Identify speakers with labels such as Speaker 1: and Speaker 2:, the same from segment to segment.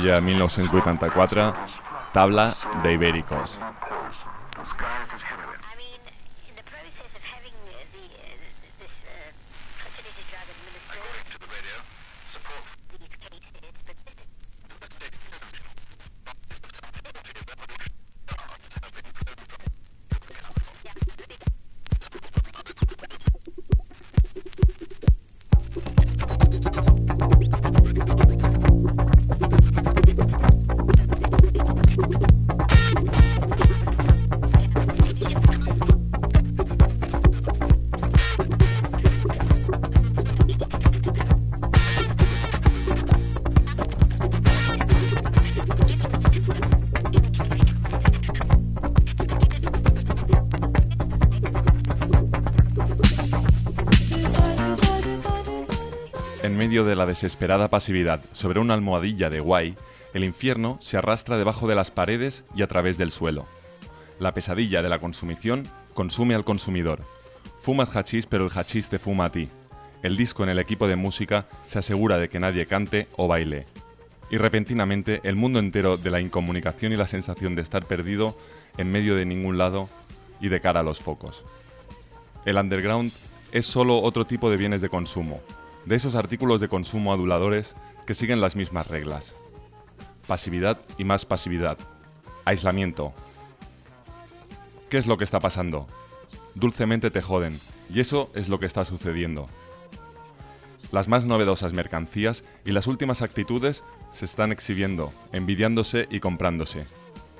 Speaker 1: avui a 1984, Tabla de la desesperada pasividad sobre una almohadilla de guay, el infierno se arrastra debajo de las paredes y a través del suelo. La pesadilla de la consumición consume al consumidor. Fumas hachís pero el hachís te fuma a ti. El disco en el equipo de música se asegura de que nadie cante o baile. Y repentinamente el mundo entero de la incomunicación y la sensación de estar perdido en medio de ningún lado y de cara a los focos. El underground es solo otro tipo de bienes de consumo, de esos artículos de consumo aduladores que siguen las mismas reglas. Pasividad y más pasividad. Aislamiento. ¿Qué es lo que está pasando? Dulcemente te joden, y eso es lo que está sucediendo. Las más novedosas mercancías y las últimas actitudes se están exhibiendo, envidiándose y comprándose.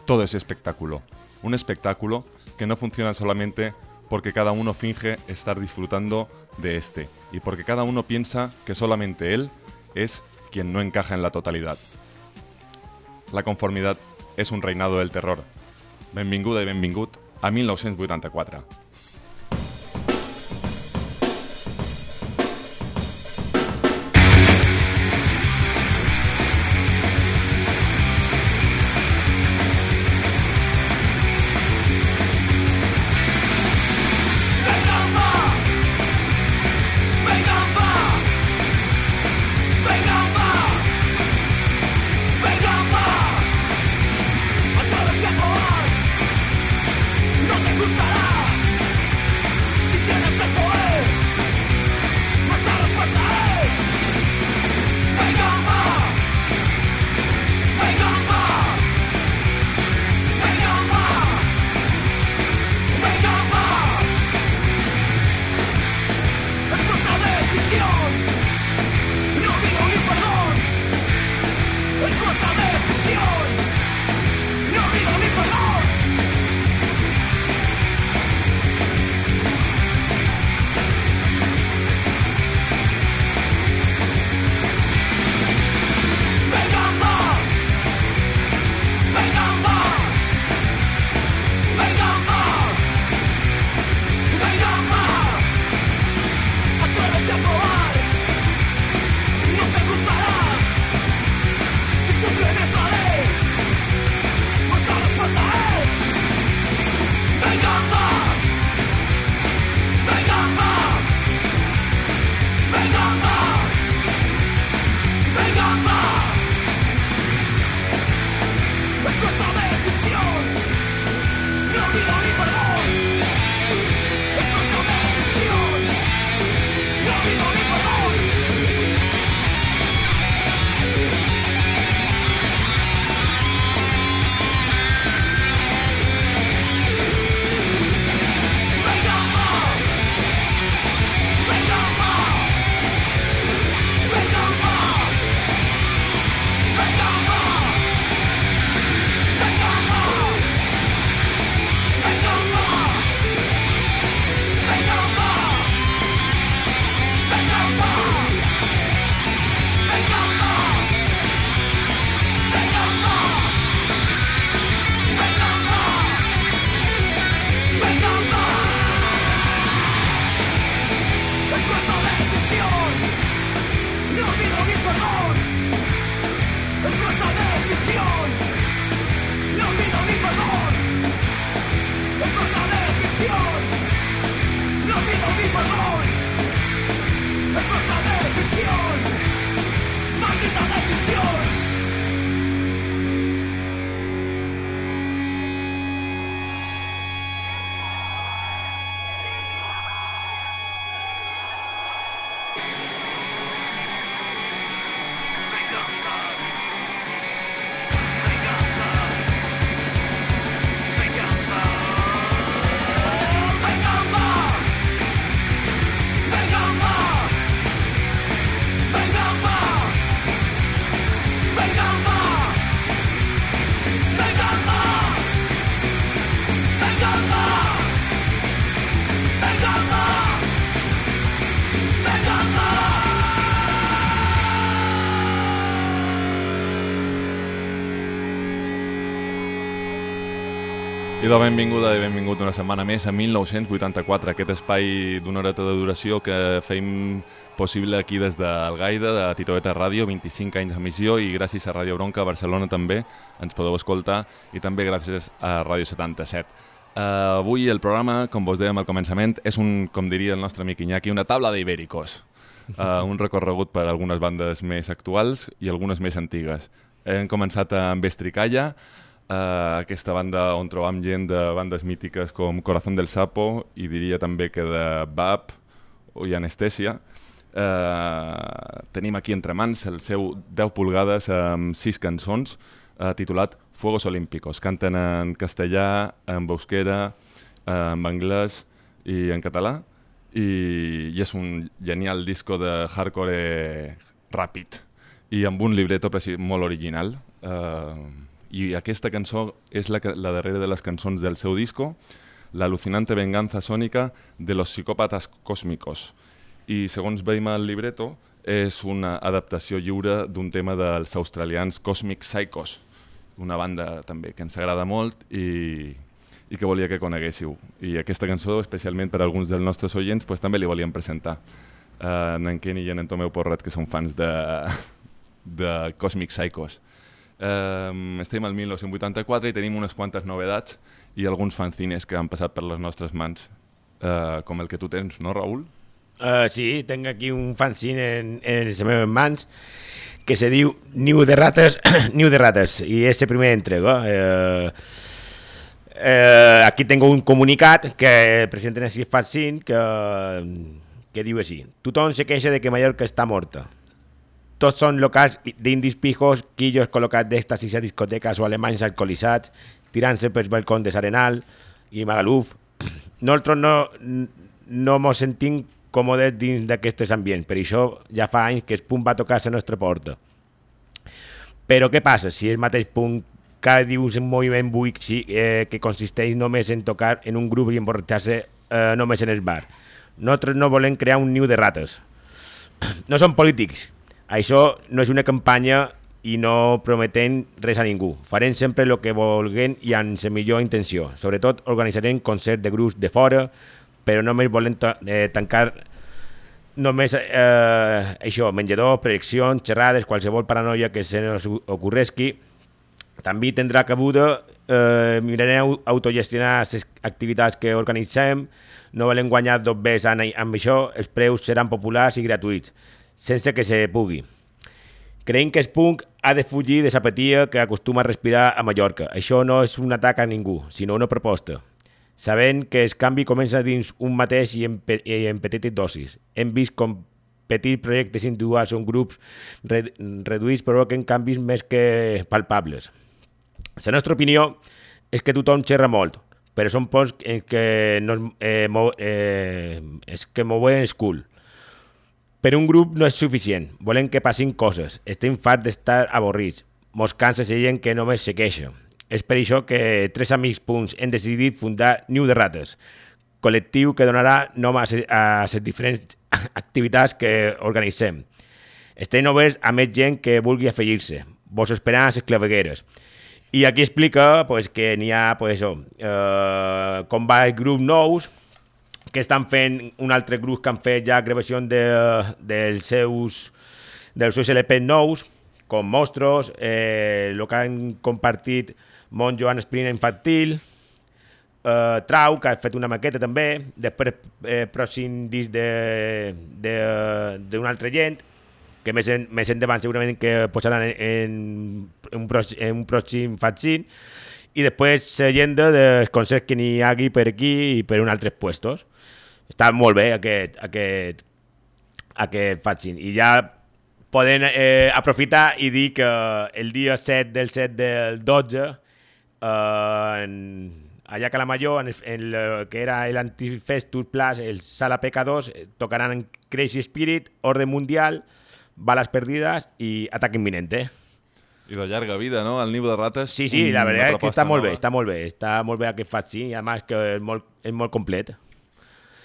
Speaker 1: Todo es espectáculo. Un espectáculo que no funciona solamente porque cada uno finge estar disfrutando de este y porque cada uno piensa que solamente él es quien no encaja en la totalidad. La conformidad és un reinado del terror. Benvinguda i benvingut a 1984. De benvinguda i benvingut una setmana més a 1984, aquest espai d'una horeta de duració que feim possible aquí des del Gaida, de Titoeta Ràdio, 25 anys d'emissió i gràcies a Ràdio Bronca, Barcelona també, ens podeu escoltar i també gràcies a Ràdio 77. Uh, avui el programa, com vos dèiem al començament, és un, com diria el nostre amic Iñaki, una taula d'ibèricos. Uh, un recorregut per algunes bandes més actuals i algunes més antigues. Hem començat amb Estricalla, Uh, aquesta banda on trobam gent de bandes mítiques com Corazón del Sapo i diria també que de BAP i Anestèsia. Uh, tenim aquí entre mans el seu 10 pulgades amb 6 cançons uh, titulat Fuegos Olímpicos. Canten en castellà, en bosquera, uh, en anglès i en català i, i és un genial disco de hardcore ràpid i amb un libreto molt original. Uh, i aquesta cançó és la, la darrera de les cançons del seu disco, l'alucinante venganza sònica de los psicòpatas cósmicos. I segons veiem al libreto, és una adaptació lliure d'un tema dels australians Cosmic Psychos, una banda també que ens agrada molt i, i que volia que coneguéssiu. I aquesta cançó, especialment per a alguns dels nostres oients, pues, també li volíem presentar. Uh, en Kenny i en Tomeu Porret, que són fans de, de Cosmic Psychos. Um, estem al 1984 i tenim unes quantes novedats i alguns fanzines que han passat per les nostres mans, uh, com el que tu tens, no, Raül?
Speaker 2: Uh, sí, tinc aquí un fanzine en, en les meves mans que se diu Niu de rates, Niu de rates, i és la primera entrega. Uh, uh, aquí tinc un comunicat que presenten així fanzine que, que diu així. Tothom se queixa de que Mallorca està morta. Tots són locals d'indis pijos, quillos col·locats d'èxtasis a discoteques o alemanys alcoholitzats, tirant-se pels balcons de Sarenal i Magaluf. Nosaltres no, no mos sentim còmodes dins d'aquests ambients, per això ja fa anys que el punt va tocar la nostra porta. Però què passa si el mateix punt cada diu un moviment buic sí, eh, que consisteix només en tocar en un grup i emborratxar-se eh, només en el bar? Nosaltres no volem crear un niu de rates. No som polítics, això no és una campanya i no prometem res a ningú. Farem sempre el que vulguem i amb la millor intenció. Sobretot organitzarem concerts de grups de fora, però només volem eh, tancar només eh, això, menjador, prediccions, xerrades, qualsevol paranoia que se nos ocorresqui. També tindrà cabuda, eh, mirarem autogestionar les activitats que organitzem, no volem guanyar dos bes amb això, els preus seran populars i gratuïts sense que se pugui. Creiem que el punk ha de fugir de l'apatia que acostuma a respirar a Mallorca. Això no és un atac a ningú, sinó una proposta. Sabent que el canvi comença dins un mateix i en, pe i en petites dosis. Hem vist com petits projectes individuals o grups re reduïts provoquen canvis més que palpables. La nostra opinió és que tothom xerra molt, però són punts que, no, eh, mou, eh, és que mouen el cul. Per un grup no és suficient. Volem que passin coses. Estem farts d'estar avorrits. Mos cansa gent que només se queixa. És per això que tres amics punts hem decidit fundar Niu de Rates, col·lectiu que donarà nom a les diferents activitats que organitzem. Estem oberts a més gent que vulgui afegir-se. Vos esperant a les clavegueres. I aquí explica pues, que n'hi ha pues, oh, eh, com va el grup nous, que estan fent un altre grup que han fet ja gravació de, dels seus dels seus LP nous, com Mostros, eh, el que han compartit Mont Joan Sprint Infantil, eh, Trau, que ha fet una maqueta també, després eh, pròxim disc d'una altra gent, que més, en, més endavant segurament que posaran en, en, un, pròxim, en un pròxim fanzine, i després l'agenda dels concerts que n'hi hagi per aquí i per un altres puestos. Està molt bé aquest, aquest, aquest fanzine. I ja poden eh, aprofitar i dir que el dia 7 del 7 del 12 eh, en, allà a Calamajor, en, en el que era l'Antifestus Plus, el Sala P2, eh, tocaran Crazy Spirit, Orden Mundial, Balas Perdidas i Ataque Imminente.
Speaker 1: I de llarga vida, no? El niu de rates...
Speaker 2: Sí, sí, la veritat és que està molt bé, està molt bé. Està molt bé aquest fanzine i a més que és molt, és molt complet.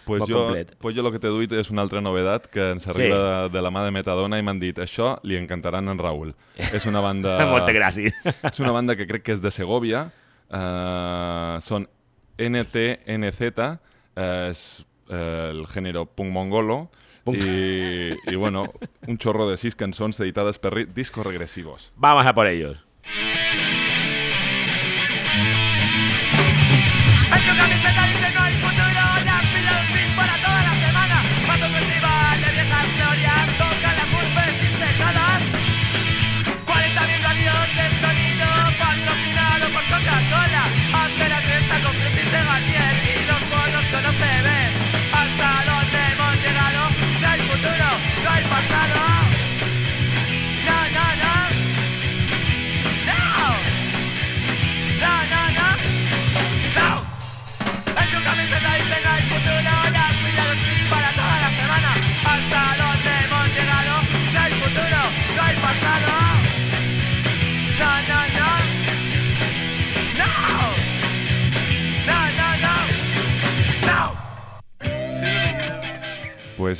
Speaker 1: Pues jo, complet. pues jo el que t'he duit és una altra novedat que ens arriba sí. de, de la mà de Metadona i m'han dit això li encantaran en Raül. És una banda...
Speaker 2: Moltes gràcies.
Speaker 1: és una banda que crec que és de Segovia, uh, són NTNZ, eh, es eh, el género punk mongolo. Y, y bueno, un chorro de sis cançons editades per ri- discos regresivos.
Speaker 2: Vamos a por ellos.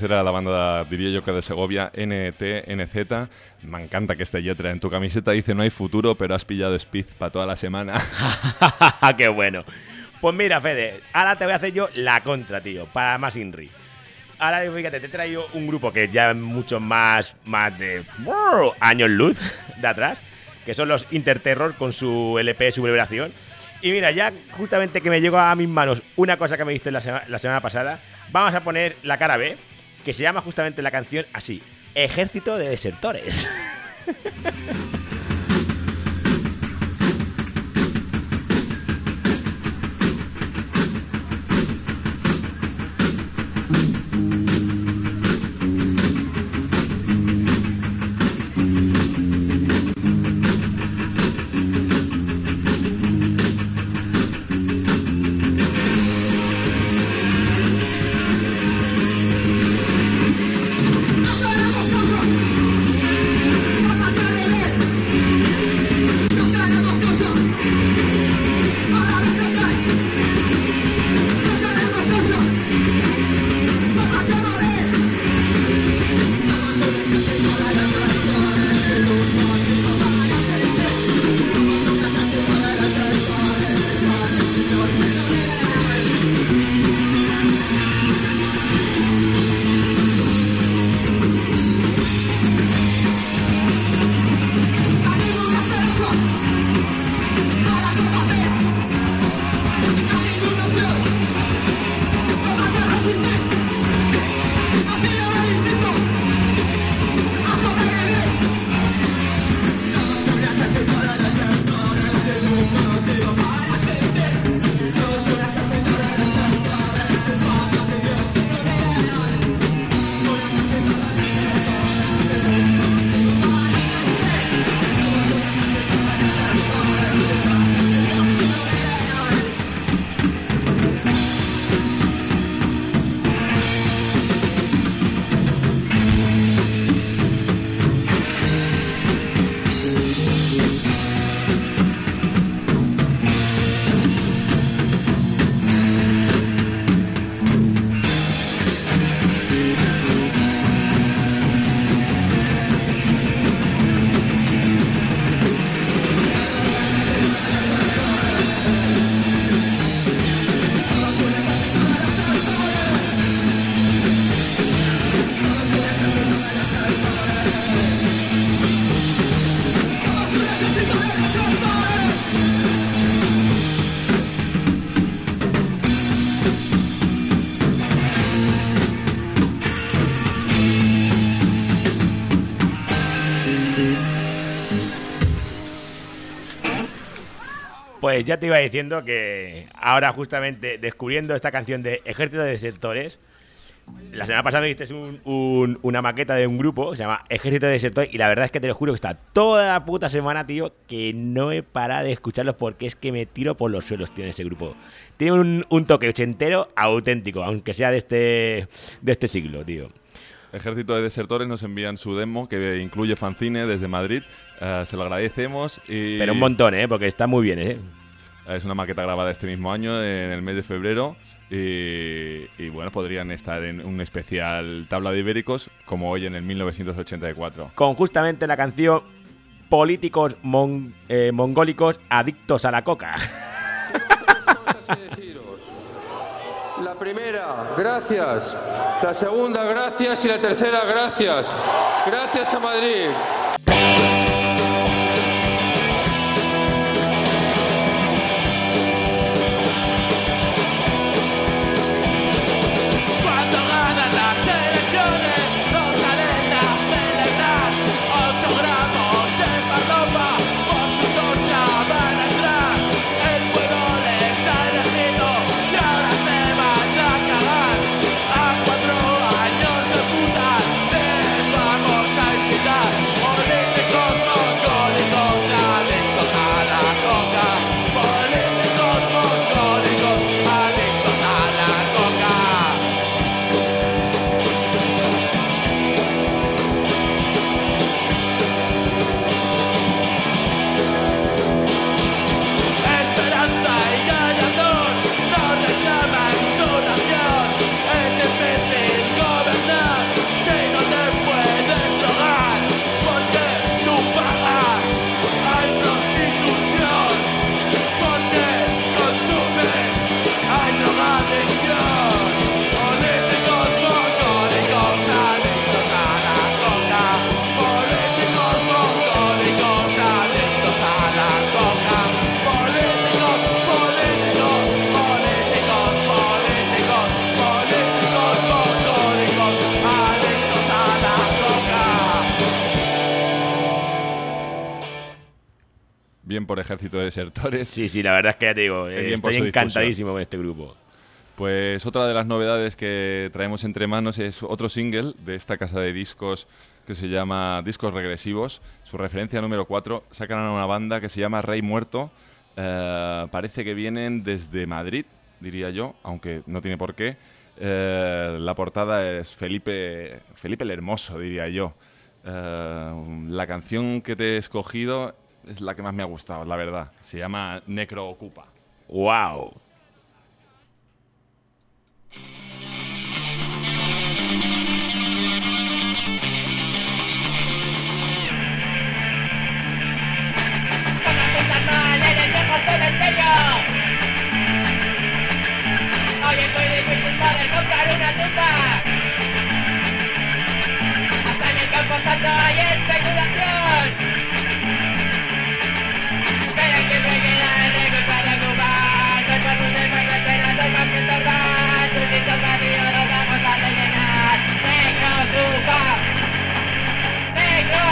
Speaker 1: Era la banda, diría yo que de Segovia, NTNZ. Me encanta que esta letra en tu camiseta dice no hay futuro, pero has pillado speed para toda la semana.
Speaker 2: ¡Qué bueno! Pues mira, Fede, ahora te voy a hacer yo la contra, tío, para más Inri. Ahora, fíjate, te he traído un grupo que ya es mucho más, más de ¡wow! años luz de atrás, que son los Interterror con su LP Sublevación. Y mira, ya justamente que me llegó a mis manos una cosa que me diste la, sema- la semana pasada, vamos a poner la cara B, que se llama justamente la canción así, Ejército de Desertores. Pues ya te iba diciendo que ahora justamente descubriendo esta canción de Ejército de Desertores, la semana pasada un- un- una maqueta de un grupo que se llama Ejército de Desertores y la verdad es que te lo juro que está toda la puta semana, tío, que no he parado de escucharlos porque es que me tiro por los suelos, tiene ese grupo. Tiene un, un toque ochentero auténtico, aunque sea de este, de este siglo, tío.
Speaker 1: Ejército de Desertores nos envían su demo que incluye fanzine desde Madrid. Eh, se lo agradecemos. Y
Speaker 2: Pero un montón, ¿eh? Porque está muy bien, ¿eh?
Speaker 1: Es una maqueta grabada este mismo año, en el mes de febrero. Y, y, bueno, podrían estar en un especial Tabla de Ibéricos, como hoy en el 1984.
Speaker 2: Con justamente la canción Políticos mon- eh, mongólicos adictos a la coca.
Speaker 3: La primera, gracias. La segunda, gracias. Y la tercera, gracias. Gracias a Madrid.
Speaker 4: Por
Speaker 1: Ejército de Desertores.
Speaker 2: Sí, sí, la verdad es que ya te digo, eh, estoy encantadísimo con este grupo.
Speaker 1: Pues otra de las novedades que traemos entre manos es otro single de esta casa de discos que se llama Discos Regresivos. Su referencia número 4 sacan a una banda que se llama Rey Muerto. Eh, parece que vienen desde Madrid, diría yo, aunque no tiene por qué. Eh, la portada es Felipe, Felipe el Hermoso, diría yo. Eh, la canción que te he escogido es la que más me ha gustado, la verdad. Se llama Necro Ocupa.
Speaker 2: ¡Wow!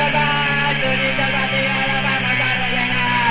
Speaker 5: hace más que estorbar. Tu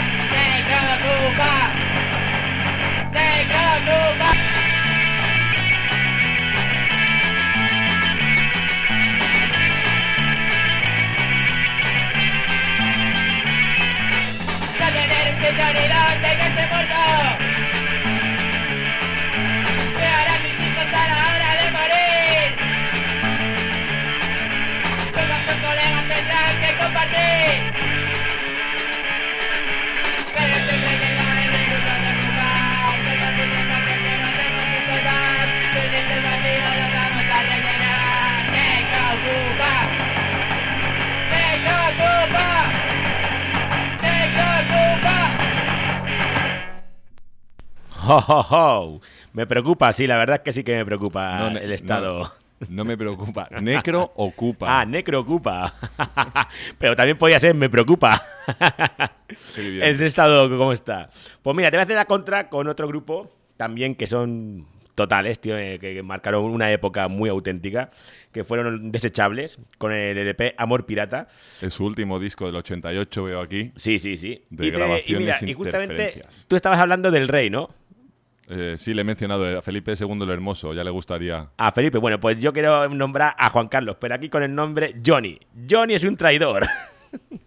Speaker 2: ¡Ho, ho, ho! Me preocupa, sí, la verdad es que sí que me preocupa
Speaker 1: No,
Speaker 2: el estado.
Speaker 1: No, no me preocupa. Necro ocupa.
Speaker 2: Ah, necro ocupa. Pero también podía ser me preocupa. Ese estado cómo está. Pues mira, te voy a hacer la contra con otro grupo también que son totales, tío, eh, que, que marcaron una época muy auténtica, que fueron desechables con el LP Amor Pirata.
Speaker 1: Es su último disco del 88, veo aquí.
Speaker 2: Sí, sí, sí.
Speaker 1: De grabaciones
Speaker 2: y justamente
Speaker 1: interferencias.
Speaker 2: tú estabas hablando del rey, ¿no?
Speaker 1: Eh, sí, le he mencionado a Felipe II el Hermoso, ya le gustaría.
Speaker 2: A Felipe, bueno, pues yo quiero nombrar a Juan Carlos, pero aquí con el nombre Johnny. Johnny es un traidor.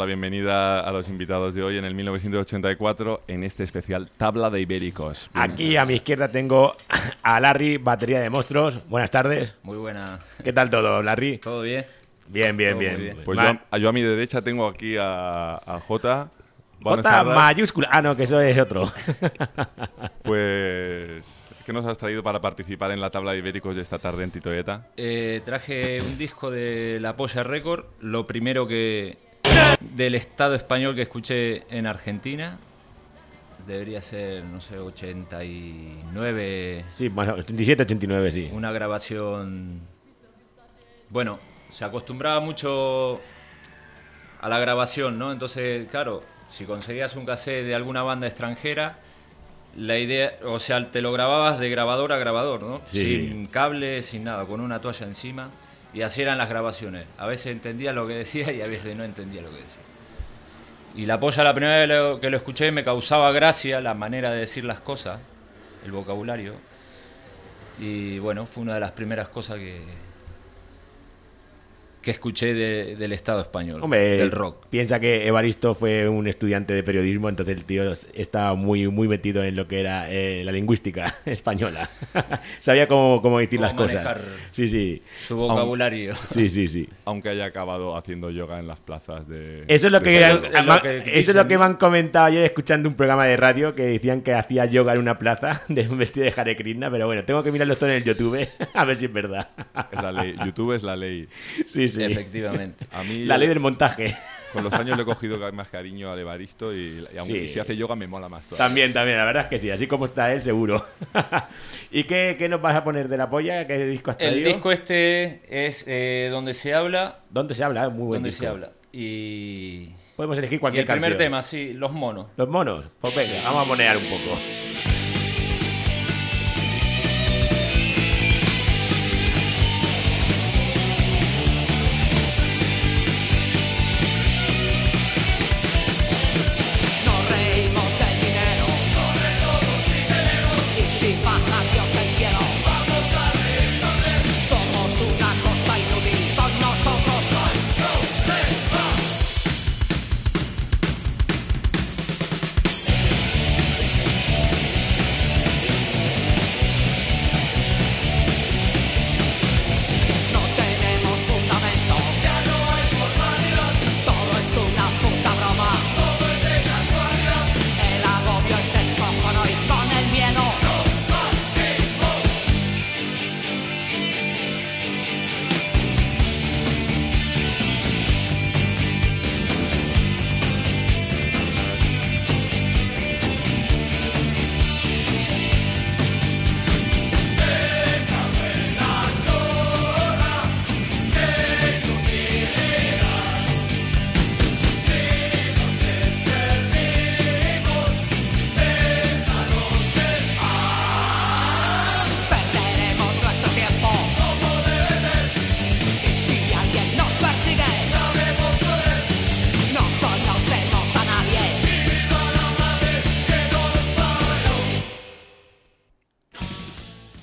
Speaker 1: la bienvenida a los invitados de hoy en el 1984 en este especial Tabla de Ibéricos. Bien.
Speaker 2: Aquí a mi izquierda tengo a Larry, batería de monstruos. Buenas tardes.
Speaker 6: Muy buena.
Speaker 2: ¿Qué tal todo, Larry?
Speaker 6: ¿Todo bien?
Speaker 2: Bien, bien,
Speaker 6: Todo
Speaker 2: bien.
Speaker 6: bien.
Speaker 1: Pues yo, yo a mi derecha tengo aquí a, a J. Buenas
Speaker 2: J mayúscula. Ah, no, que eso es otro.
Speaker 1: Pues, ¿qué nos has traído para participar en la tabla de ibéricos de esta tarde en Titoeta?
Speaker 6: Eh, traje un disco de La Polla Record, lo primero que del Estado español que escuché en Argentina. Debería ser, no sé, 89,
Speaker 2: Sí, más o- 87, 89, sí.
Speaker 6: una grabación... Bueno, se acostumbraba mucho a la grabación, ¿no? Entonces, claro, si conseguías un cassette de alguna banda extranjera, la idea, o sea, te lo grababas de grabador a grabador, ¿no?
Speaker 2: Sí.
Speaker 6: Sin cable, sin nada, con una toalla encima. Y así eran las grabaciones. A veces entendía lo que decía y a veces no entendía lo que decía. Y la polla, la primera vez que lo escuché, me causaba gracia la manera de decir las cosas, el vocabulario. Y bueno, fue una de las primeras cosas que, que escuché de- del Estado español,
Speaker 2: Hombre,
Speaker 6: del rock.
Speaker 2: piensa que Evaristo fue un estudiante de periodismo, entonces el tío estaba muy, muy metido en lo que era eh, la lingüística española. Sabía cómo, cómo decir
Speaker 6: Cómo
Speaker 2: las cosas. Sí, sí.
Speaker 6: Su vocabulario.
Speaker 2: Sí, sí, sí.
Speaker 1: Aunque haya acabado haciendo yoga en las plazas de...
Speaker 2: Eso es lo que,
Speaker 1: de-
Speaker 6: Eso es lo que
Speaker 2: eso es lo que me han comentado ayer escuchando un programa de radio que decían que hacía yoga en una plaza de un vestido de Hare Krishna, pero bueno, tengo que mirarlo todo en el YouTube a ver si es verdad.
Speaker 1: Es la ley. YouTube es la ley.
Speaker 2: Sí, sí.
Speaker 6: Efectivamente.
Speaker 1: A mí,
Speaker 2: La ley del montaje.
Speaker 1: con los años le he cogido más cariño al Evaristo y, y aunque
Speaker 2: Sí.
Speaker 1: si hace yoga me mola más todavía.
Speaker 2: También, también, la verdad es que sí, así como está él, seguro. ¿Y qué, qué nos vas a poner de la polla? ¿Qué disco has traído?
Speaker 6: El disco este es eh, donde se habla,
Speaker 2: ¿Dónde se habla? Muy buen
Speaker 6: donde
Speaker 2: disco.
Speaker 6: se habla. Y,
Speaker 2: Podemos elegir
Speaker 6: y
Speaker 2: cualquier
Speaker 6: el primer
Speaker 2: canción.
Speaker 6: tema, sí, Los Monos.
Speaker 2: Los monos. Pues venga, vamos a poner un poco.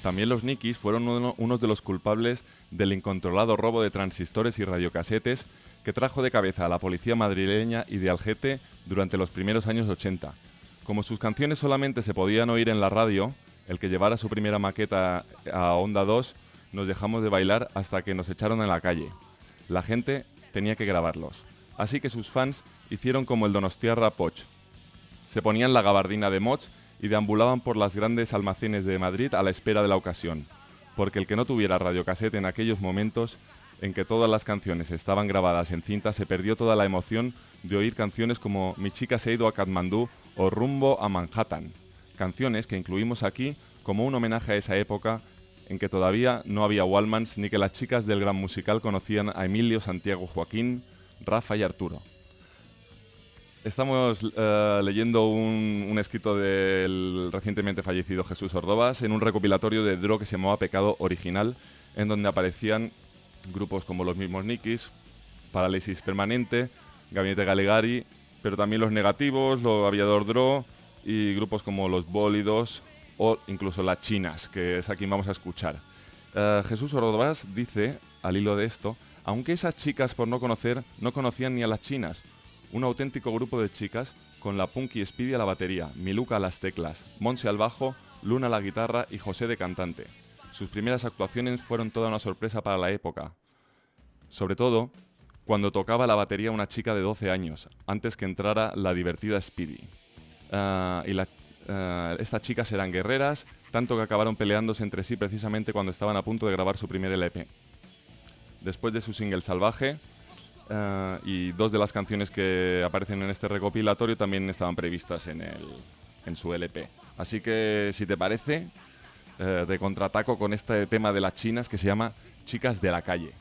Speaker 1: También los Nikis fueron uno- unos de los culpables del incontrolado robo de transistores y radiocasetes que trajo de cabeza a la policía madrileña y de Algete durante los primeros años 80. Como sus canciones solamente se podían oír en la radio, el que llevara su primera maqueta a Onda 2 nos dejamos de bailar hasta que nos echaron en la calle. La gente tenía que grabarlos. Así que sus fans hicieron como el Donostiarra Poch, se ponían la gabardina de Moch y deambulaban por las grandes almacenes de Madrid a la espera de la ocasión, porque el que no tuviera radiocasete en aquellos momentos en que todas las canciones estaban grabadas en cinta se perdió toda la emoción de oír canciones como Mi chica se ha ido a Katmandú o Rumbo a Manhattan, canciones que incluimos aquí como un homenaje a esa época en que todavía no había Wallmans ni que las chicas del gran musical conocían a Emilio, Santiago, Joaquín, Rafa y Arturo. Estamos eh, leyendo un, escrito del recientemente fallecido Jesús Ordovas en un recopilatorio de Dro que se llamaba Pecado Original, en donde aparecían grupos como los mismos Nikis, Parálisis Permanente, Gabinete Galegari, pero también los Negativos, los Aviador Dro y grupos como los Bólidos o incluso las Chinas, que es a quien vamos a escuchar. Eh, Jesús Ordovás dice, al hilo de esto, aunque esas chicas por no conocer no conocían ni a las chinas, un auténtico grupo de chicas con la Punky Speedy a la batería, Miluca a las teclas, Monse al bajo, Luna a la guitarra y José de cantante. Sus primeras actuaciones fueron toda una sorpresa para la época, sobre todo cuando tocaba la batería una chica de 12 años, antes que entrara la divertida Speedy. Ah, y la- ah, estas chicas eran guerreras, tanto que acabaron peleándose entre sí precisamente cuando estaban a punto de grabar su primer LP. Después de su single Salvaje, ah, y dos de las canciones que aparecen en este recopilatorio también estaban previstas en, el, en su LP. Así que, si te parece, eh, de contraataco con este tema de las chinas que se llama Chicas de la Calle.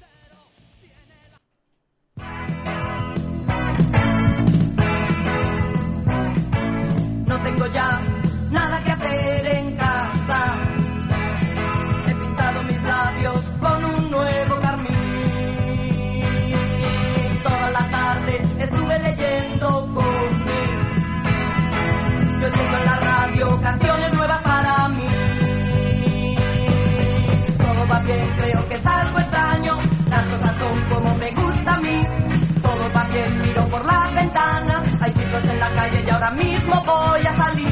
Speaker 7: Ahora mismo voy a salir.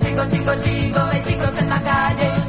Speaker 7: Chicos, chicos, chicos, hay chicos en la calle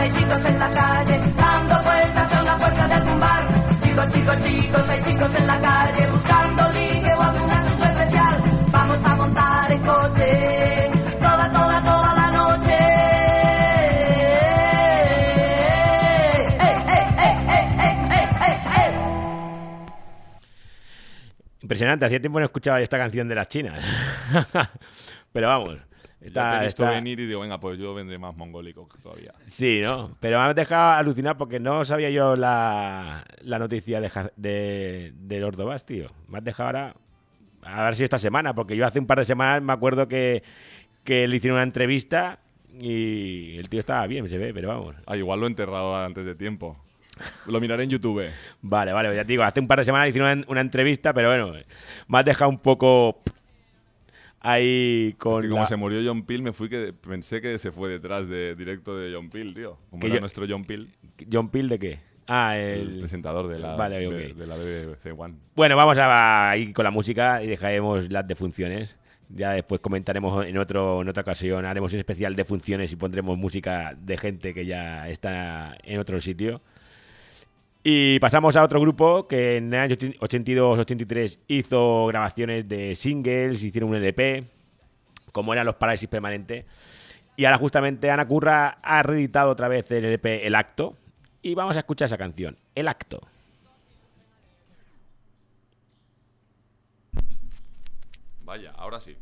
Speaker 7: hay chicos en la calle dando vueltas en la puerta de algún bar. Chicos, chicos, chicos, hay chicos en la calle buscando ligue o algún asunto especial. Vamos a montar en coche toda, toda, toda la noche.
Speaker 2: Impresionante, hacía tiempo no escuchaba esta canción de las chinas. Pero vamos, Está,
Speaker 1: te he visto
Speaker 2: está-
Speaker 1: venir y digo, venga, pues yo vendré más mongólico todavía.
Speaker 2: Sí, ¿no? Pero me ha dejado alucinar porque no sabía yo la, la noticia de, de, de Ordovás, tío. Me has dejado ahora a ver si esta semana, porque yo hace un par de semanas me acuerdo que, que le hicieron una entrevista y el tío estaba bien, se ve, pero vamos.
Speaker 1: Ah, igual lo he enterrado antes de tiempo. Lo miraré en YouTube.
Speaker 2: Vale, vale, ya te digo, hace un par de semanas le hicieron una, una entrevista, pero bueno, me has dejado un poco ahí con
Speaker 1: Que como
Speaker 2: la-
Speaker 1: se murió John Peel, me fui que pensé que se fue detrás de directo de John Peel, tío. Como era
Speaker 2: yo-
Speaker 1: nuestro John Peel,
Speaker 2: John Peel de qué. Ah,
Speaker 1: el,
Speaker 2: el...
Speaker 1: presentador de la,
Speaker 2: Vale,
Speaker 1: de,
Speaker 2: ok.
Speaker 1: de la BBC One.
Speaker 2: Bueno, vamos a ir con la música y dejaremos las defunciones. Ya después comentaremos en, otro, en otra ocasión, haremos un especial de funciones y pondremos música de gente que ya está en otro sitio. Y pasamos a otro grupo que en el año 82-83 hizo grabaciones de singles, hicieron un LP, como eran los Parálisis Permanente. Y ahora justamente Ana Curra ha reeditado otra vez el LP El Acto. Y vamos a escuchar esa canción, El Acto.
Speaker 1: Vaya, ahora sí.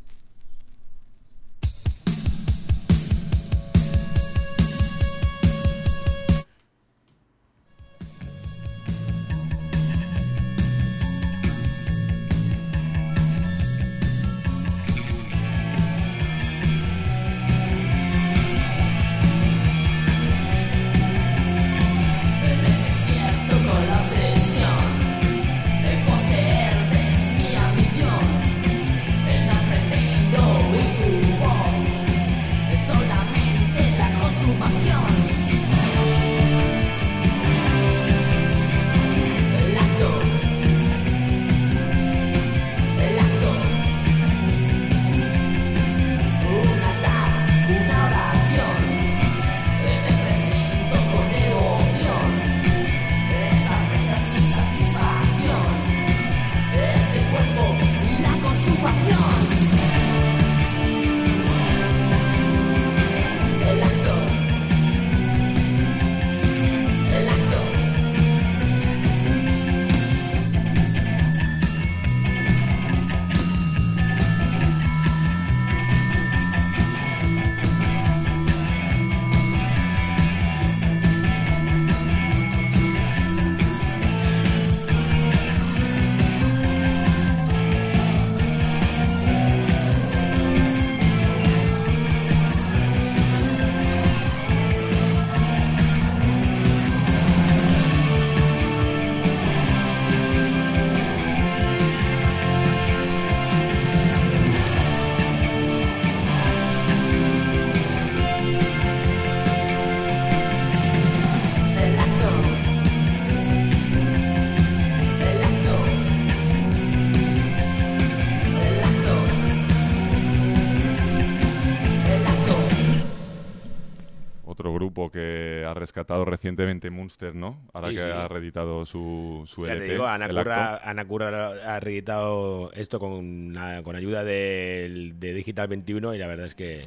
Speaker 1: Grupo que ha rescatado recientemente Munster, ¿no? Ahora
Speaker 2: Sí,
Speaker 1: que
Speaker 2: sí.
Speaker 1: ha reeditado su, su
Speaker 2: Ya
Speaker 1: LP.
Speaker 2: te digo, Ana Curra,
Speaker 1: acto.
Speaker 2: Ana Curra ha reeditado esto con, con ayuda de, Digital 21 y la verdad es que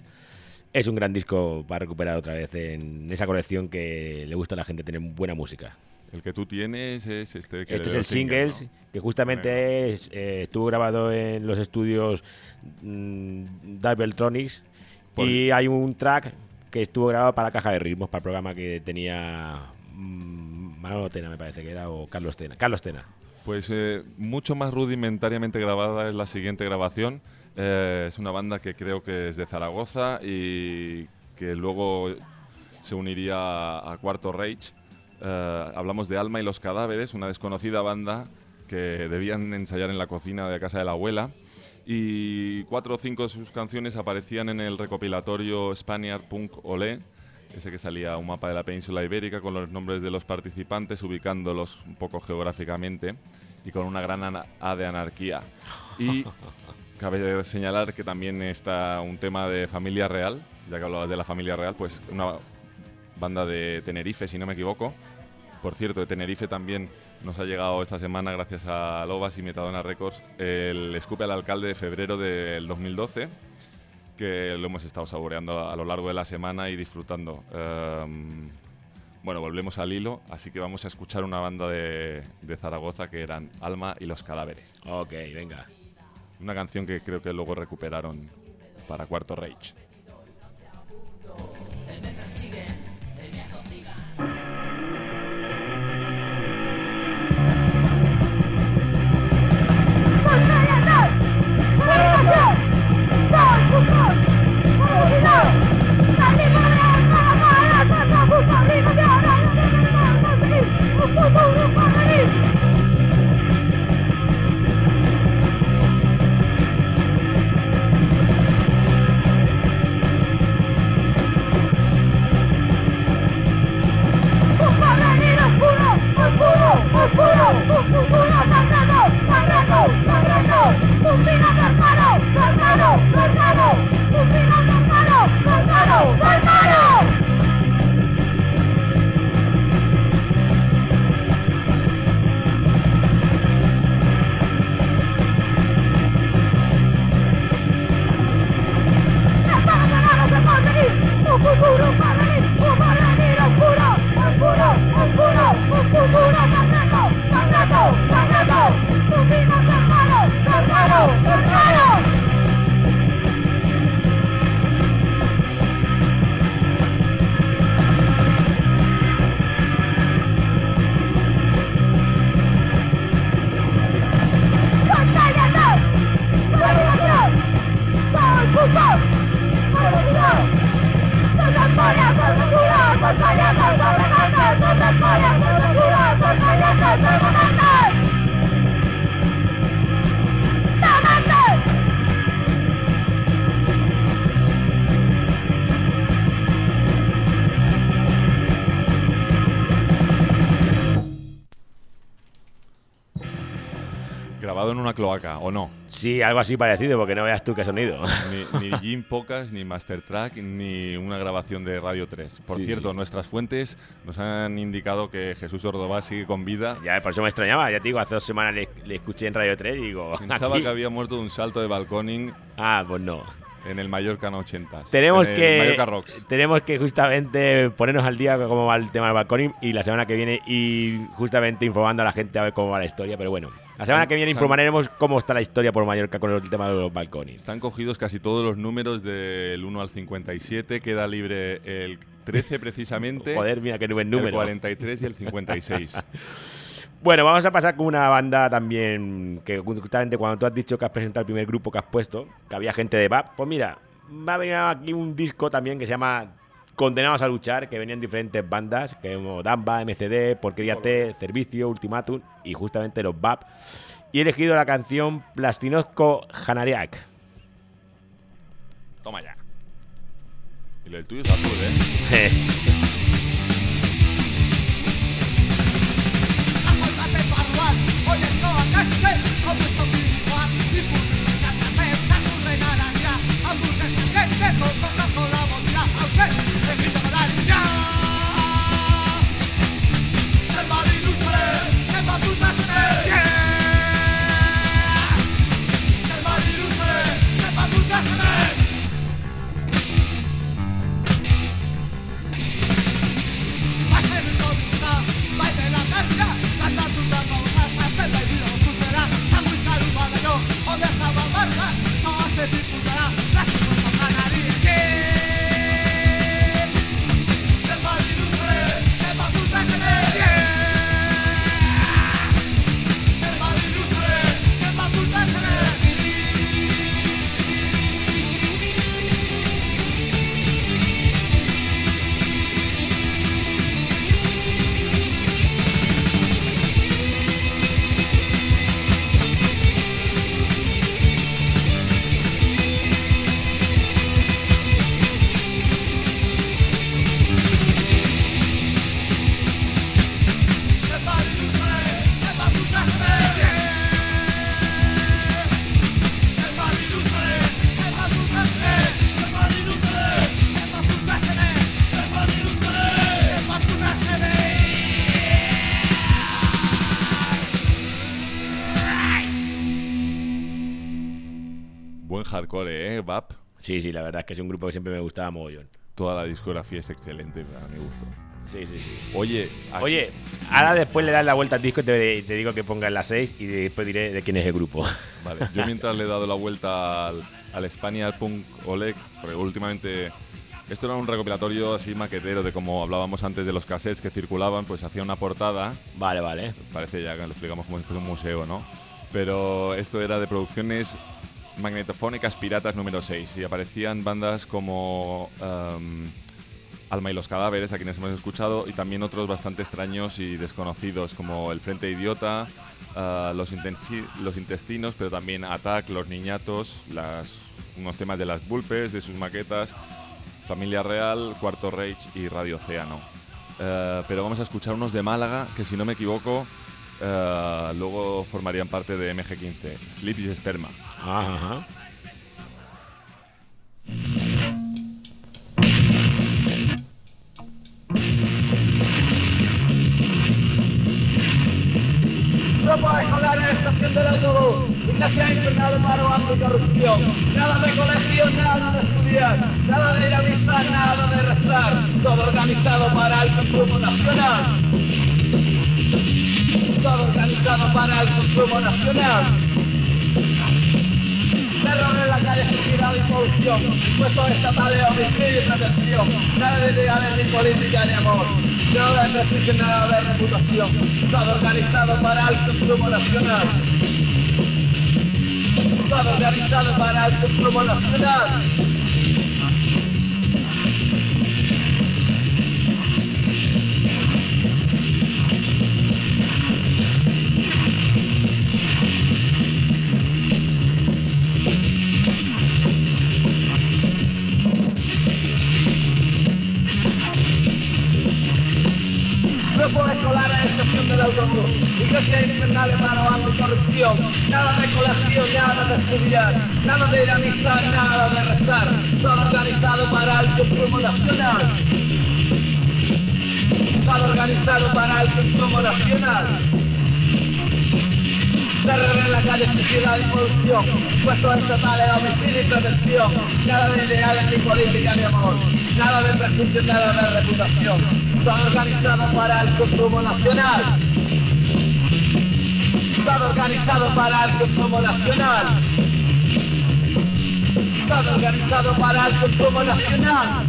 Speaker 2: es un gran disco para recuperar otra vez en esa colección que le gusta a la gente tener buena música.
Speaker 1: El que tú tienes es este que
Speaker 2: Este es el
Speaker 1: singles,
Speaker 2: que justamente es, eh, estuvo grabado en los estudios mm, Dabeltronics
Speaker 1: Por-
Speaker 2: y hay un track que estuvo grabado para la caja de ritmos, para el programa que tenía mm, Manolo Tena, me parece que era, o Carlos Tena. Carlos Tena.
Speaker 1: Pues eh, mucho más rudimentariamente grabada es la siguiente grabación. Eh, es una banda que creo que es de Zaragoza y que luego se uniría a, Cuarto Reich. Eh, hablamos de Alma y los Cadáveres, una desconocida banda que debían ensayar en la cocina de casa de la abuela. Y cuatro o cinco de sus canciones aparecían en el recopilatorio Spaniard Punk Olé, ese que salía un mapa de la península ibérica con los nombres de los participantes, ubicándolos un poco geográficamente y con una gran A de anarquía. Y cabe señalar que también está un tema de familia real, ya que hablabas de la familia real, pues una banda de Tenerife, si no me equivoco. Por cierto, de Tenerife también nos ha llegado esta semana, gracias a Lobas y Metadona Records, el Escupe al Alcalde de febrero del 2012, que lo hemos estado saboreando a lo largo de la semana y disfrutando. Ehm, bueno, volvemos al hilo, así que vamos a escuchar una banda de, de Zaragoza que eran Alma y los Cadáveres.
Speaker 2: Ok, venga.
Speaker 1: Una canción que creo que luego recuperaron para Cuarto Reich. En una cloaca, ¿o no?
Speaker 2: Sí, algo así parecido, porque no veas tú qué sonido.
Speaker 1: Ni, ni Jim Pocas, ni Master Track, ni una grabación de Radio 3. Por
Speaker 2: Sí,
Speaker 1: cierto,
Speaker 2: sí.
Speaker 1: nuestras fuentes nos han indicado que Jesús Ordovás sigue con vida.
Speaker 2: ya, por eso me extrañaba. Ya te digo, hace dos semanas le, le escuché en Radio 3 y digo.
Speaker 1: Pensaba
Speaker 2: aquí-
Speaker 1: que había muerto de un salto de balconing
Speaker 2: Ah, pues no.
Speaker 1: En el Mallorca 80.
Speaker 2: Tenemos
Speaker 1: en el
Speaker 2: que,
Speaker 1: Mallorca Rocks.
Speaker 2: tenemos que justamente ponernos al día cómo va el tema del balconing y la semana que viene y justamente informando a la gente a ver cómo va la historia. Pero bueno, la semana que viene informaremos cómo está la historia por Mallorca con el tema de los balcones.
Speaker 1: Están cogidos casi todos los números del 1 al 57. Queda libre el 13 precisamente.
Speaker 2: Joder, mira qué buen
Speaker 1: el
Speaker 2: número.
Speaker 1: 43 y el 56.
Speaker 2: Bueno, vamos a pasar con una banda también que justamente cuando tú has dicho que has presentado el primer grupo que has puesto, que había gente de BAP, pues mira, va a venir aquí un disco también que se llama Condenados a luchar, que venían diferentes bandas, que como Damba, MCD, Porquería T, Servicio, Ultimatum y justamente los BAP. Y he elegido la canción Plastinozco Hanariak.
Speaker 1: Toma ya. Y el tuyo es azul, ¿eh? yeah, yeah.
Speaker 2: Sí, sí, la verdad es que es un grupo que siempre me gustaba mogollón.
Speaker 1: Toda la discografía es excelente, a mi gusto.
Speaker 2: Sí, sí, sí.
Speaker 1: Oye, aquí-
Speaker 2: Oye, ahora después le das la vuelta al disco y te, te digo que pongas la 6 y después diré de quién es el grupo.
Speaker 1: Vale, yo mientras le he dado la vuelta al, al Spaniel Punk Oleg, porque últimamente esto era un recopilatorio así maquetero de como hablábamos antes de los cassettes que circulaban, pues hacía una portada,
Speaker 2: Vale, vale.
Speaker 1: parece ya que lo explicamos como si fuera un museo, ¿no? Pero esto era de producciones magnetofónicas piratas número 6 y aparecían bandas como em, Alma y los Cadáveres, a quienes hemos escuchado, y también otros bastante extraños y desconocidos como El Frente Idiota, ah, los, los Intestinos, pero también Attack, Los Niñatos, unos temas de las Bulpes, de sus maquetas, Familia Real, Cuarto Reich y Radio Océano. Eh, pero vamos a escuchar unos de Málaga que, si no me equivoco, eh, luego formarían parte de MG15, Sleep y Sperma.
Speaker 2: Ajá, ajá.
Speaker 4: No puedes colar en la estación del autobús y que y corrupción. Nada de colegio, nada de estudiar, nada de ir a misa, nada de rezar. Todo organizado para el consumo nacional. Organizado para el consumo nacional. Terror en la calle, seguridad y corrupción. Puestos estatales homicidio y pretensión. Nada de ideales ni política ni amor. Nada de prestigio, nada de reputación. Todo organizado para el consumo nacional. Todo organizado para el consumo nacional. La estación del autobús. Iglesia infernal, paro, hambre y corrupción. Nada de colección, nada de estudiar. Nada de ir a misa, nada de rezar. Todo organizado para el consumo nacional. Todo organizado para el consumo nacional. Terror en la calle, suciedad y corrupción. Puestos estatales, homicidio y prevención. Nada de ideales ni política ni amor. Nada de prestigio, nada de reputación. Todo organizado para el consumo nacional. Todo organizado para el consumo nacional. Todo organizado para el consumo nacional.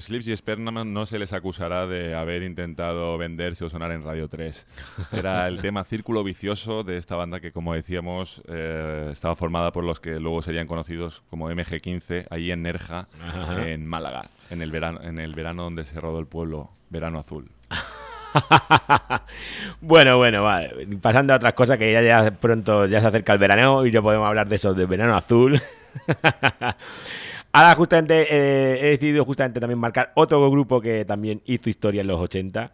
Speaker 1: Slips y Sperman no se les acusará de haber intentado venderse o sonar en Radio 3. Era el tema Círculo Vicioso de esta banda que, como decíamos, eh, estaba formada por los que luego serían conocidos como MG15, ahí en Nerja,
Speaker 2: Ajá.
Speaker 1: en Málaga, en el, verano, en el verano donde se rodó el pueblo, Verano Azul.
Speaker 2: bueno, bueno, vale. Pasando a otras cosas que ya, ya pronto ya se acerca el verano y ya podemos hablar de eso, de verano azul. Ahora justamente eh, he decidido justamente también marcar otro grupo que también hizo historia en los 80.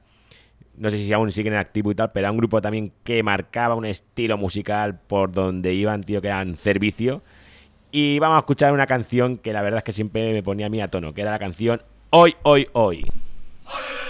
Speaker 2: No sé si aún siguen en activo y tal, pero era un grupo también que marcaba un estilo musical por donde iban, tío, que eran servicio. Y vamos a escuchar una canción que la verdad es que siempre me ponía a mí a tono, que era la canción Hoy, Hoy, Hoy.
Speaker 7: Paro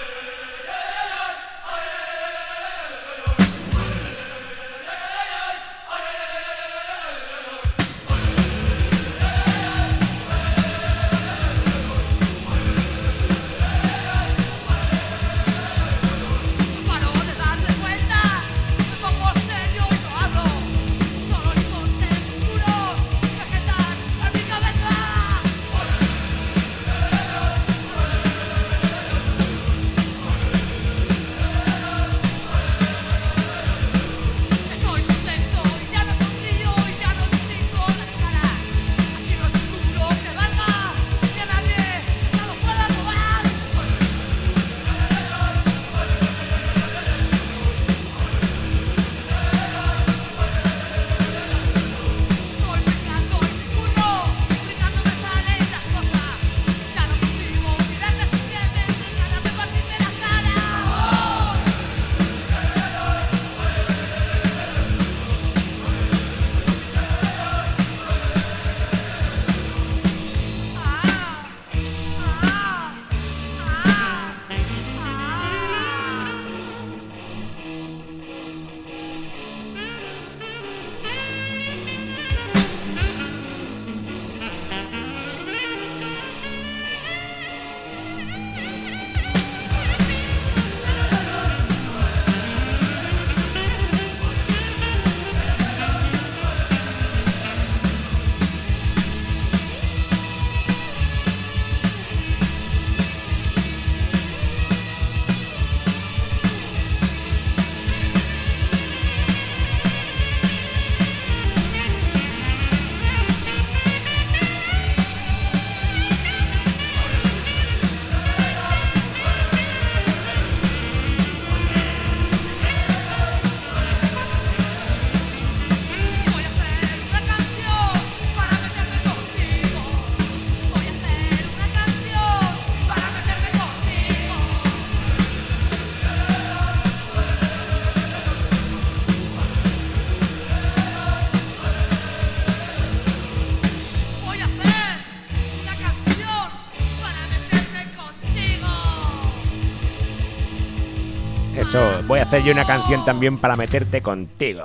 Speaker 2: hacer yo una canción también para meterte contigo.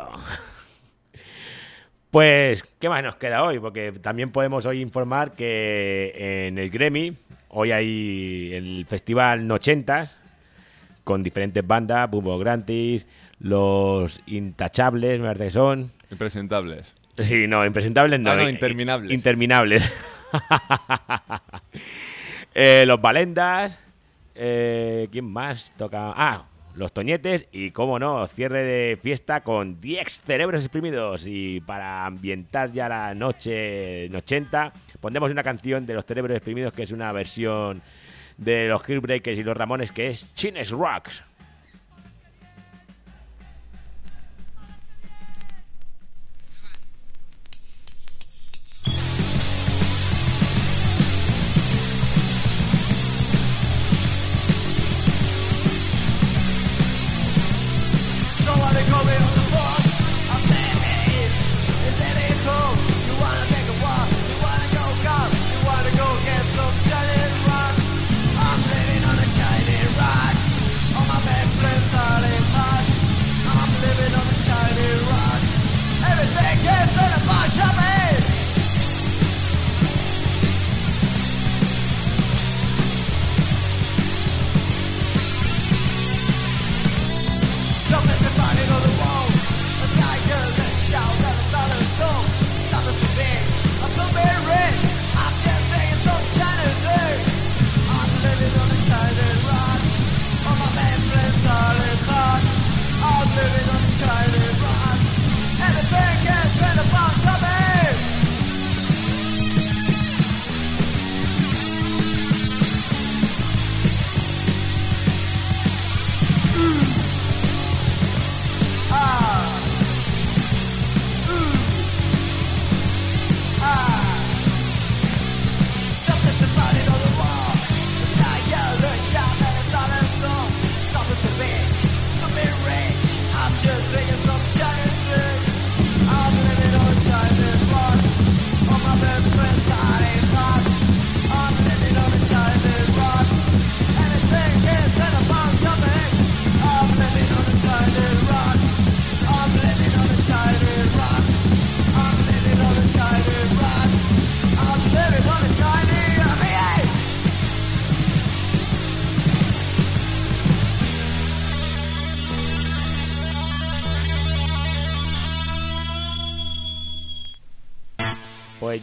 Speaker 2: Pues, ¿qué más nos queda hoy? Porque también podemos hoy informar que en el Grammy, hoy hay el festival Nochentas, con diferentes bandas, Bumbo Grantis, los Intachables, me parece que son.
Speaker 1: Impresentables.
Speaker 2: Sí, no, impresentables no.
Speaker 1: Ah, no,
Speaker 2: eh,
Speaker 1: interminables.
Speaker 2: Interminables. Eh, los Valendas. eh, ¿Quién más toca? Ah, los Toñetes. Y, cómo no, cierre de fiesta con 10 cerebros exprimidos. Y para ambientar ya la noche en 80, pondremos una canción de los cerebros exprimidos que es una versión de los Hillbreakers y los Ramones que es Chines Rocks.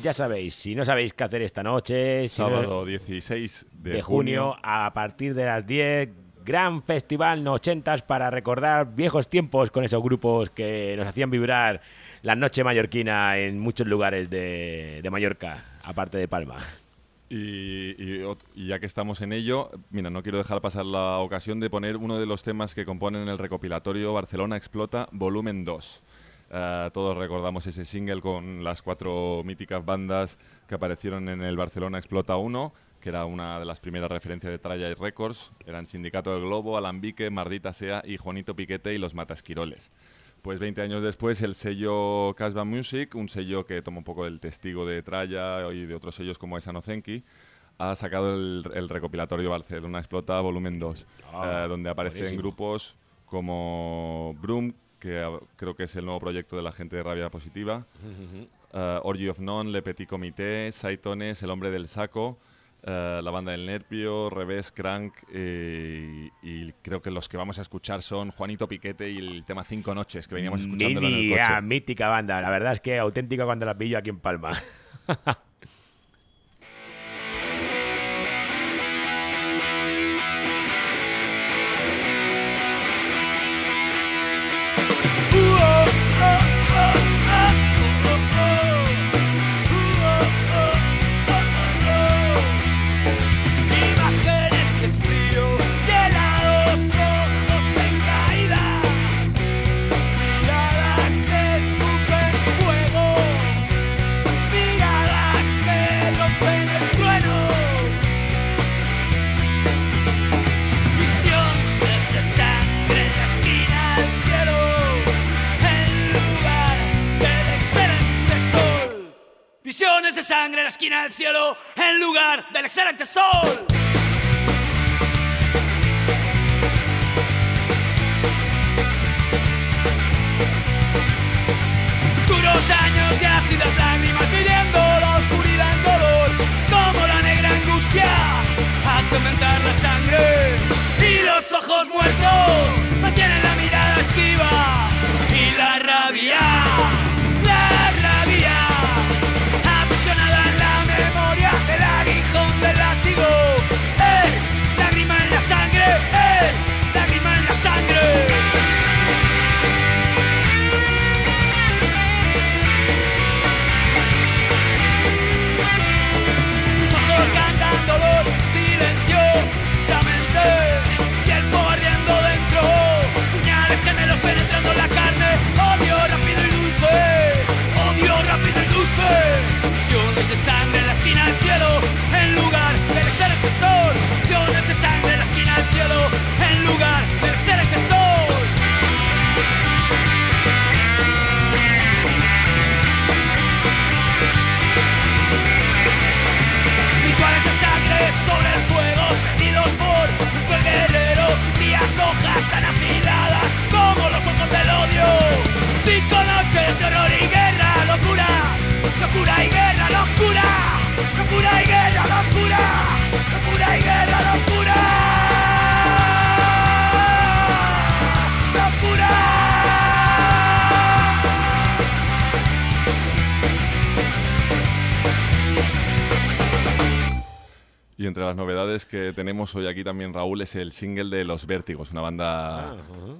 Speaker 2: Ya sabéis, si no sabéis qué hacer esta noche, si no-
Speaker 1: Sábado 16 de,
Speaker 2: de junio a partir de las 10. Gran festival no ochentas para recordar viejos tiempos con esos grupos que nos hacían vibrar la noche mallorquina en muchos lugares de, de Mallorca, aparte de Palma.
Speaker 1: Y, y ot- y ya que estamos en ello, mira, no quiero dejar pasar la ocasión de poner uno de los temas que componen el recopilatorio Barcelona Explota Volumen 2. Eh, todos recordamos ese single con las cuatro míticas bandas que aparecieron en el Barcelona Explota 1, que era una de las primeras referencias de Traya y Records. Eran Sindicato del Globo, Alambique, Mardita Sea y Juanito Piquete y los Matasquiroles. Pues 20 años después, el sello Casbah Music, un sello que toma un poco el testigo de Traya y de otros sellos como Esanozenki, ha sacado el, el recopilatorio Barcelona Explota Volumen 2,
Speaker 2: Ah,
Speaker 1: eh, donde aparecen
Speaker 2: buenísimo.
Speaker 1: grupos como Broom, que ah, creo que es el nuevo proyecto de la gente de Rabia Positiva, eh, Orgy of None, Le Petit Comité, Saitones, El Hombre del Saco, eh, la banda del Nervio, Revés, Crank, eh, y, creo que los que vamos a escuchar son Juanito Piquete y el tema Cinco Noches, que veníamos escuchándolo en el
Speaker 2: Mini,
Speaker 1: coche.
Speaker 2: ah, mítica banda, la verdad es que auténtica cuando la pillo aquí en Palma.
Speaker 4: Visiones de sangre en la esquina del cielo, en lugar del excelente sol. Duros años de ácidas lágrimas pidiendo la oscuridad en dolor, como la negra angustia a cementar la sangre y los ojos muertos. locura. Y guerra, locura, locura y guerra, locura, locura y guerra, locura.
Speaker 3: Y entre las novedades que tenemos hoy aquí también, Raúl, es el single de Los Vértigos, una banda ah,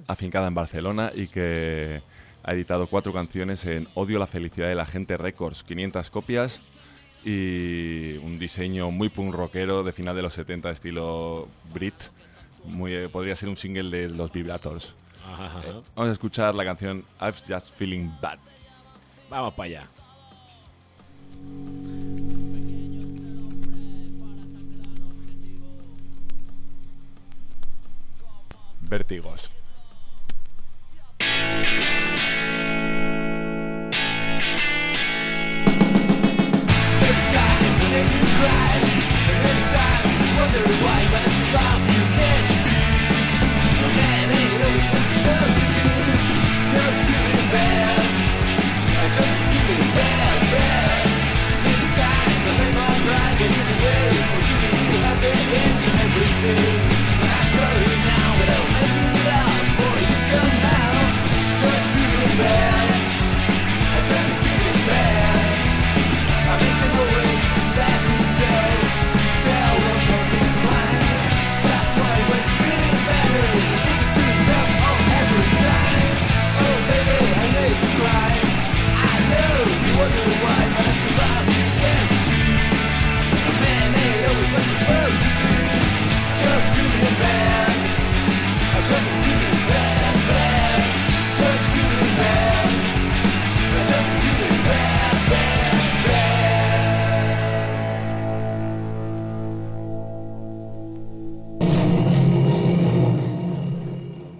Speaker 3: afincada en Barcelona y que ha editado cuatro canciones en Odio la felicidad de la gente Records, 500 copias y un diseño muy punk rockero de final de los 70, estilo Brit. Muy, eh, podría ser un single de los Vibrators. Eh, vamos a escuchar la canción I'm Just Feeling Bad.
Speaker 2: Vamos para allá.
Speaker 3: Vértigos. why when it's rough you can't see. No man ain't always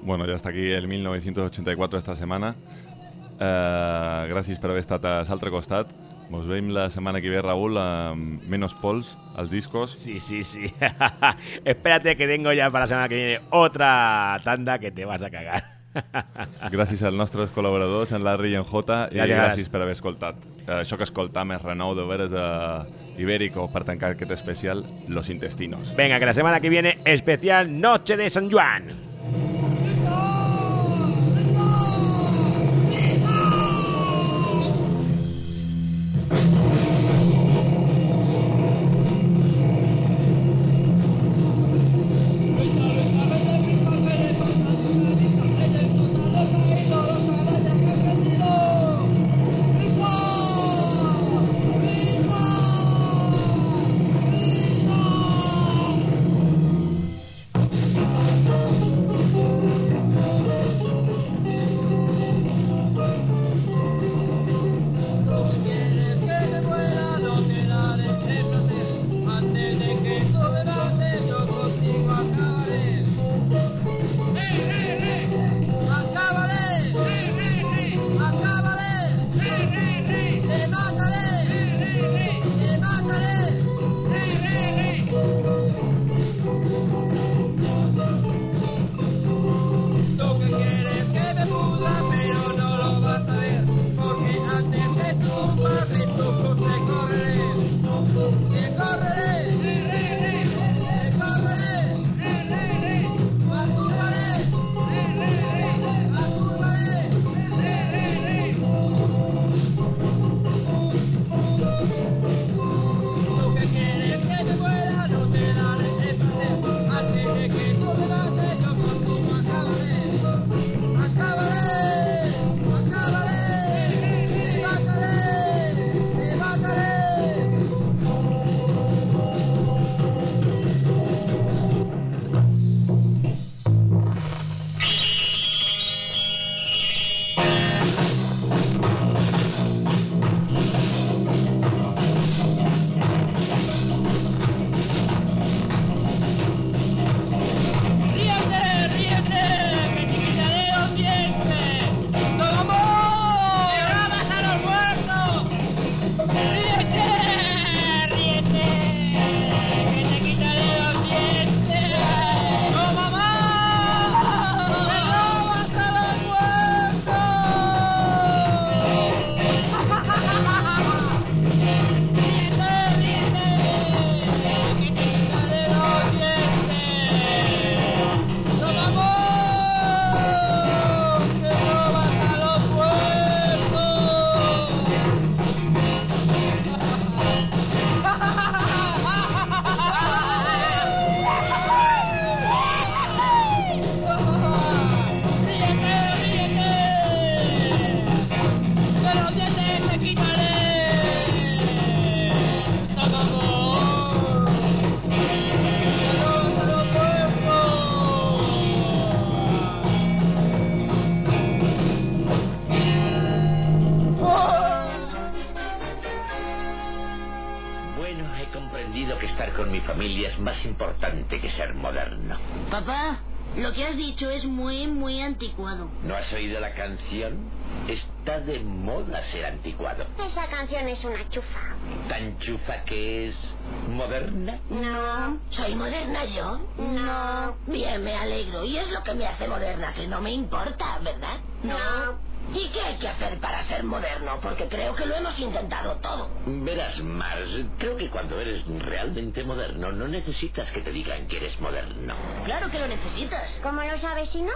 Speaker 3: Bueno, ja està aquí el 1984 esta setmana. Uh, gràcies per haver a l'altre costat. Nos veiem la setmana que ve, Raúl, amb menos pols als discos.
Speaker 2: Sí, sí, sí. Espérate que tengo ya para la semana que viene otra tanda que te vas a cagar.
Speaker 3: Gràcies als nostres col·laboradors, en Larry i en Jota, i
Speaker 2: Gràcies.
Speaker 3: gràcies per haver escoltat. Eh, Això que escoltam és renou de veres a Ibérico per tancar aquest especial Los Intestinos.
Speaker 2: Venga, que la semana que viene especial Noche de San Juan.
Speaker 8: Anticuado.
Speaker 9: ¿No has oído la canción? Está de moda ser anticuado.
Speaker 10: Esa canción es una chufa.
Speaker 9: ¿Tan chufa que es moderna?
Speaker 8: No. ¿Soy moderna yo?
Speaker 10: No.
Speaker 8: Bien, me alegro. Y es lo que me hace moderna, que no me importa, ¿verdad?
Speaker 10: No.
Speaker 8: ¿Y qué hay que hacer para ser moderno? Porque creo que lo hemos intentado todo.
Speaker 9: Verás, Mars, creo que cuando eres realmente moderno no necesitas que te digan que eres moderno.
Speaker 8: Claro que lo necesitas.
Speaker 10: ¿Cómo lo sabes si no?